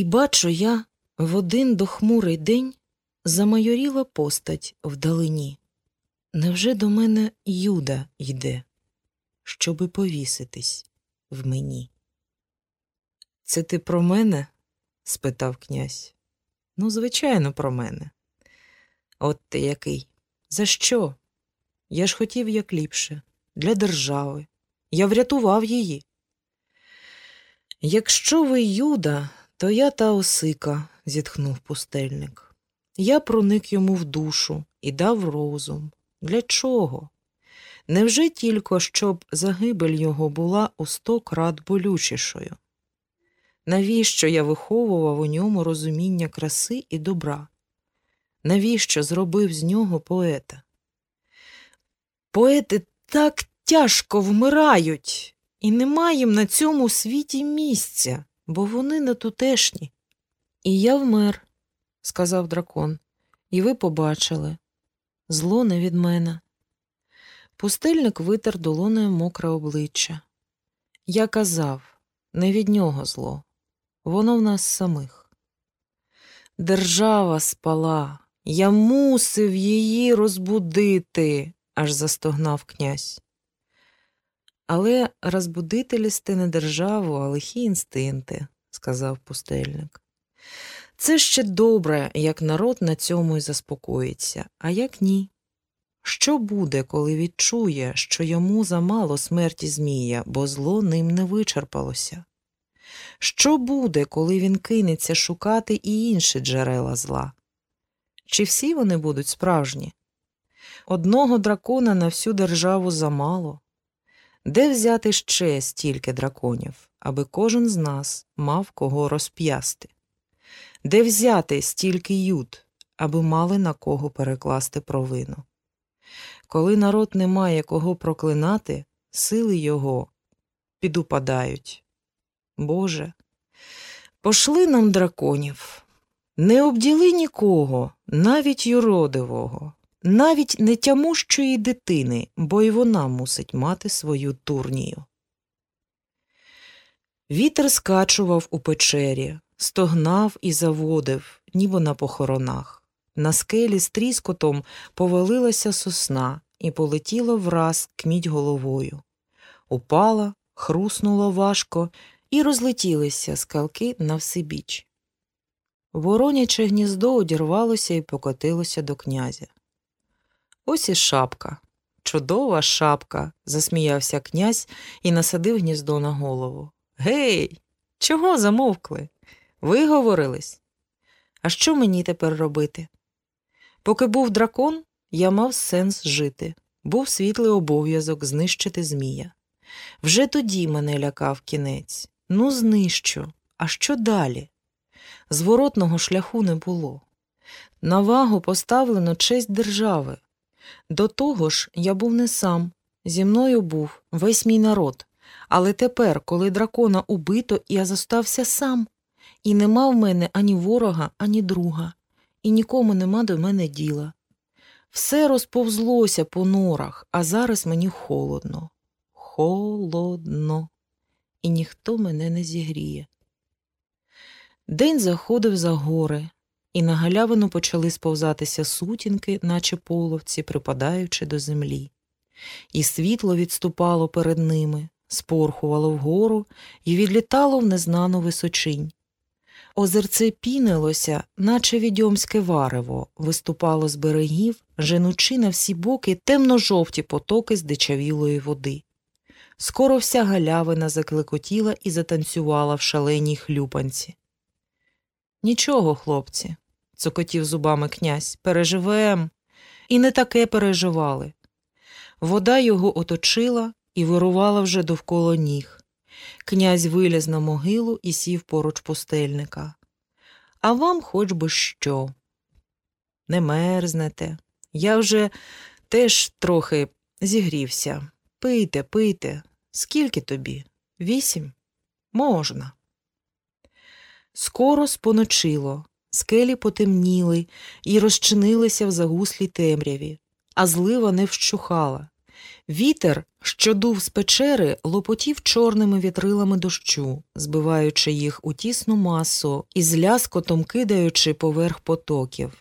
І бачу я в один дохмурий день замайоріла постать вдалині. Невже до мене Юда йде, щоби повіситись в мені? Це ти про мене? спитав князь. Ну, звичайно, про мене. От ти який. За що? Я ж хотів як ліпше, для держави. Я врятував її. Якщо ви Юда, то я та осика, зітхнув пустельник. Я проник йому в душу і дав розум. Для чого? Невже тільки щоб загибель його була у сто крат болючішою? Навіщо я виховував у ньому розуміння краси і добра? Навіщо зробив з нього поета? Поети так тяжко вмирають, і нема їм на цьому світі місця, бо вони не тутешні. І я вмер, сказав дракон, і ви побачили зло не від мене. Пустельник витер долоною мокре обличчя. Я казав не від нього зло, воно в нас самих. Держава спала, я мусив її розбудити, аж застогнав князь. Але розбудити лісти не державу, а лихі інстинкти, сказав пустельник. Це ще добре, як народ на цьому й заспокоїться, а як ні. Що буде, коли відчує, що йому замало смерті Змія, бо зло ним не вичерпалося? Що буде, коли він кинеться шукати і інші джерела зла? Чи всі вони будуть справжні? Одного дракона на всю державу замало. Де взяти ще стільки драконів, аби кожен з нас мав кого розп'ясти? Де взяти стільки ют, аби мали на кого перекласти провину? Коли народ не має кого проклинати, сили його підупадають. Боже, пошли нам драконів, не обділи нікого, навіть юродивого, навіть нетямущої дитини, бо й вона мусить мати свою турнію. Вітер скачував у печері, стогнав і заводив, ніби на похоронах. На скелі з тріскотом повалилася сосна і полетіла враз кміть головою. Упала, хруснула важко, і розлетілися скалки на всебіч. Вороняче гніздо одірвалося і покотилося до князя. Ось і шапка. Чудова шапка, засміявся князь і насадив гніздо на голову. Гей, чого замовкли? Виговорились? А що мені тепер робити? Поки був дракон, я мав сенс жити, був світлий обов'язок знищити Змія. Вже тоді мене лякав кінець. Ну, знищу. А що далі? Зворотного шляху не було. На вагу поставлено честь держави. До того ж, я був не сам, зі мною був весь мій народ. Але тепер, коли дракона убито, я зостався сам, і нема в мене ані ворога, ані друга, і нікому нема до мене діла. Все розповзлося по норах, а зараз мені холодно. Холодно, і ніхто мене не зігріє. День заходив за гори, і на галявину почали сповзатися сутінки, наче половці, припадаючи до землі. І світло відступало перед ними, спорхувало вгору і відлітало в незнану височинь. Озерце пінилося, наче відьомське варево, виступало з берегів, женучи на всі боки темно-жовті потоки здичавілої води. Скоро вся галявина заклекотіла і затанцювала в шаленій хлюпанці. Нічого, хлопці, цокотів зубами князь, переживем. І не таке переживали. Вода його оточила і вирувала вже довкола ніг. Князь виліз на могилу і сів поруч пустельника. А вам хоч би що. Не мерзнете. Я вже теж трохи зігрівся. Пийте, пийте. Скільки тобі? Вісім? Можна. Скоро споночило, скелі потемніли і розчинилися в загуслій темряві, а злива не вщухала. Вітер, що дув з печери, лопотів чорними вітрилами дощу, збиваючи їх у тісну масу і з ляскотом кидаючи поверх потоків.